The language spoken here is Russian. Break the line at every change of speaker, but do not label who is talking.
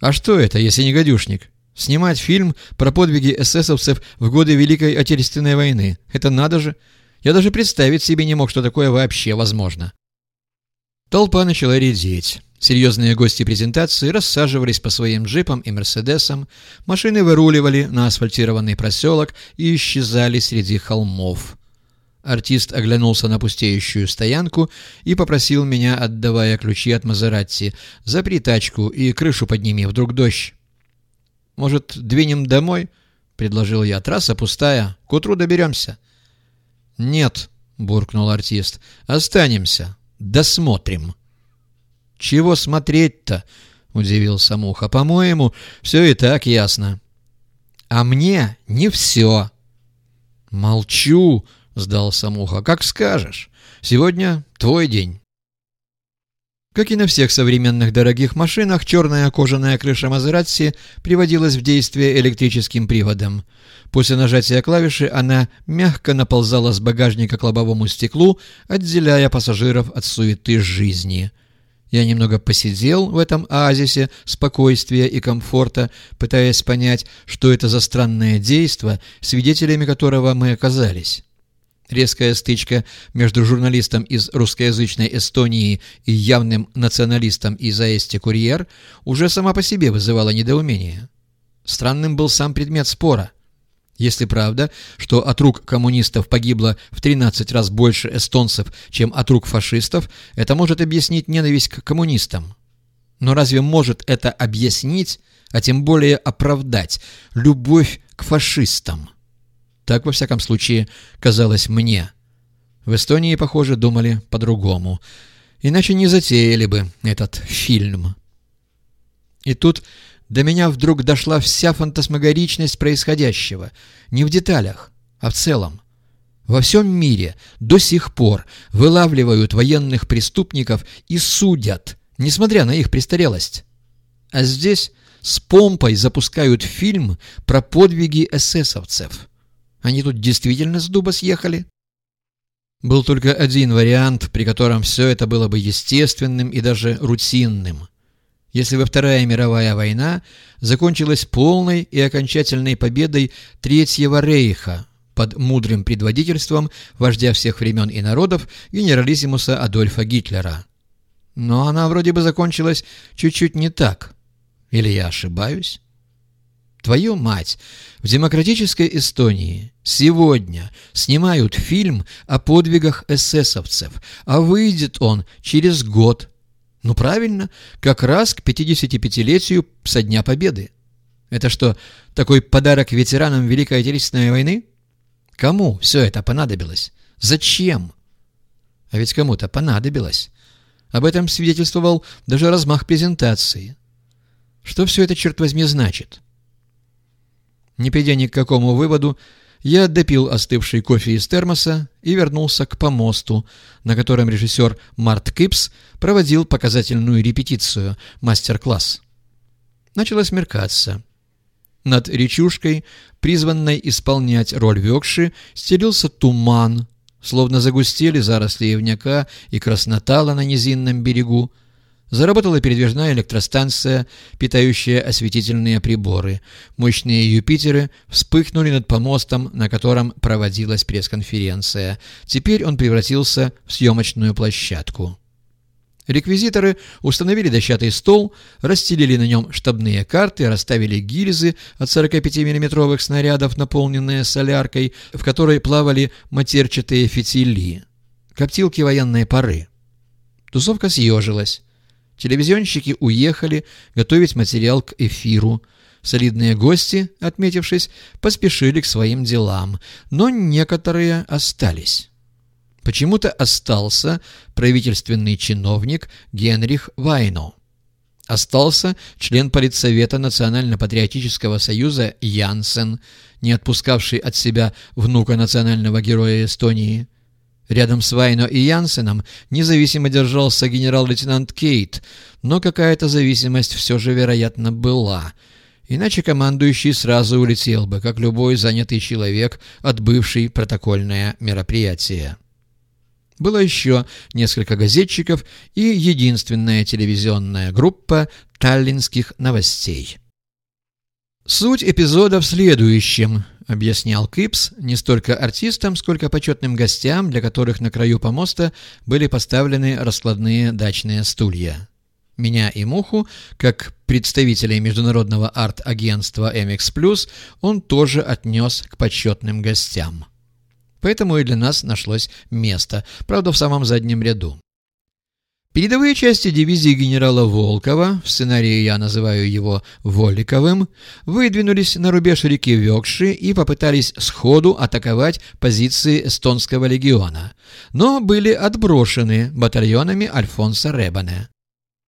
А что это, если не гадюшник? Снимать фильм про подвиги эсэсовцев в годы Великой Отечественной войны. Это надо же. Я даже представить себе не мог, что такое вообще возможно. Толпа начала редеть. Серьезные гости презентации рассаживались по своим джипам и мерседесам, машины выруливали на асфальтированный проселок и исчезали среди холмов. Артист оглянулся на пустеющую стоянку и попросил меня, отдавая ключи от Мазератти, «Запри тачку и крышу подними, вдруг дождь». «Может, двинем домой?» — предложил я. «Трасса пустая, к утру доберемся». «Нет», — буркнул артист, — «останемся, досмотрим». «Чего смотреть-то?» — удивился Муха. «По-моему, все и так ясно». «А мне не все». «Молчу», — сдался Муха. «Как скажешь. Сегодня твой день». Как и на всех современных дорогих машинах, черная кожаная крыша Мазератси приводилась в действие электрическим приводом. После нажатия клавиши она мягко наползала с багажника к лобовому стеклу, отделяя пассажиров от суеты жизни. Я немного посидел в этом оазисе спокойствия и комфорта, пытаясь понять, что это за странное действо, свидетелями которого мы оказались. Резкая стычка между журналистом из русскоязычной Эстонии и явным националистом из Аэсти-Курьер уже сама по себе вызывала недоумение. Странным был сам предмет спора – если правда, что от рук коммунистов погибло в 13 раз больше эстонцев, чем от рук фашистов, это может объяснить ненависть к коммунистам. Но разве может это объяснить, а тем более оправдать, любовь к фашистам? Так, во всяком случае, казалось мне. В Эстонии, похоже, думали по-другому. Иначе не затеяли бы этот фильм. И тут до меня вдруг дошла вся фантасмагоричность происходящего. Не в деталях, а в целом. Во всем мире до сих пор вылавливают военных преступников и судят, несмотря на их престарелость. А здесь с помпой запускают фильм про подвиги эсэсовцев. Они тут действительно с дуба съехали? Был только один вариант, при котором все это было бы естественным и даже рутинным если бы Вторая мировая война закончилась полной и окончательной победой Третьего рейха под мудрым предводительством вождя всех времен и народов генералиссимуса Адольфа Гитлера. Но она вроде бы закончилась чуть-чуть не так. Или я ошибаюсь? Твою мать! В демократической Эстонии сегодня снимают фильм о подвигах эсэсовцев, а выйдет он через год ну правильно, как раз к 55-летию со Дня Победы. Это что, такой подарок ветеранам Великой Отечественной войны? Кому все это понадобилось? Зачем? А ведь кому-то понадобилось. Об этом свидетельствовал даже размах презентации. Что все это, черт возьми, значит? Не придя ни к какому выводу, я допил остывший кофе из термоса и вернулся к помосту, на котором режиссер Март Кипс проводил показательную репетицию, мастер-класс. Начало смеркаться. Над речушкой, призванной исполнять роль Векши, стелился туман, словно загустели заросли явняка и краснотала на низинном берегу, Заработала передвижная электростанция, питающая осветительные приборы. Мощные Юпитеры вспыхнули над помостом, на котором проводилась пресс-конференция. Теперь он превратился в съемочную площадку. Реквизиторы установили дощатый стол, расстелили на нем штабные карты, расставили гильзы от 45 миллиметровых снарядов, наполненные соляркой, в которой плавали матерчатые фитили. Коптилки военной поры. Тусовка съежилась. Телевизионщики уехали готовить материал к эфиру. Солидные гости, отметившись, поспешили к своим делам, но некоторые остались. Почему-то остался правительственный чиновник Генрих Вайно. Остался член политсовета Национально-патриотического союза Янсен, не отпускавший от себя внука национального героя Эстонии. Рядом с Вайно и Янсеном независимо держался генерал-лейтенант Кейт, но какая-то зависимость все же, вероятно, была. Иначе командующий сразу улетел бы, как любой занятый человек, отбывший протокольное мероприятие. было еще несколько газетчиков и единственная телевизионная группа таллинских новостей. «Суть эпизода в следующем», — объяснял Кипс не столько артистам, сколько почетным гостям, для которых на краю помоста были поставлены раскладные дачные стулья. Меня и Муху, как представителей международного арт-агентства MX+, он тоже отнес к почетным гостям. Поэтому и для нас нашлось место, правда, в самом заднем ряду. Передовые части дивизии генерала Волкова, в сценарии я называю его Воликовым, выдвинулись на рубеж реки Векши и попытались сходу атаковать позиции эстонского легиона, но были отброшены батальонами Альфонса Ребане.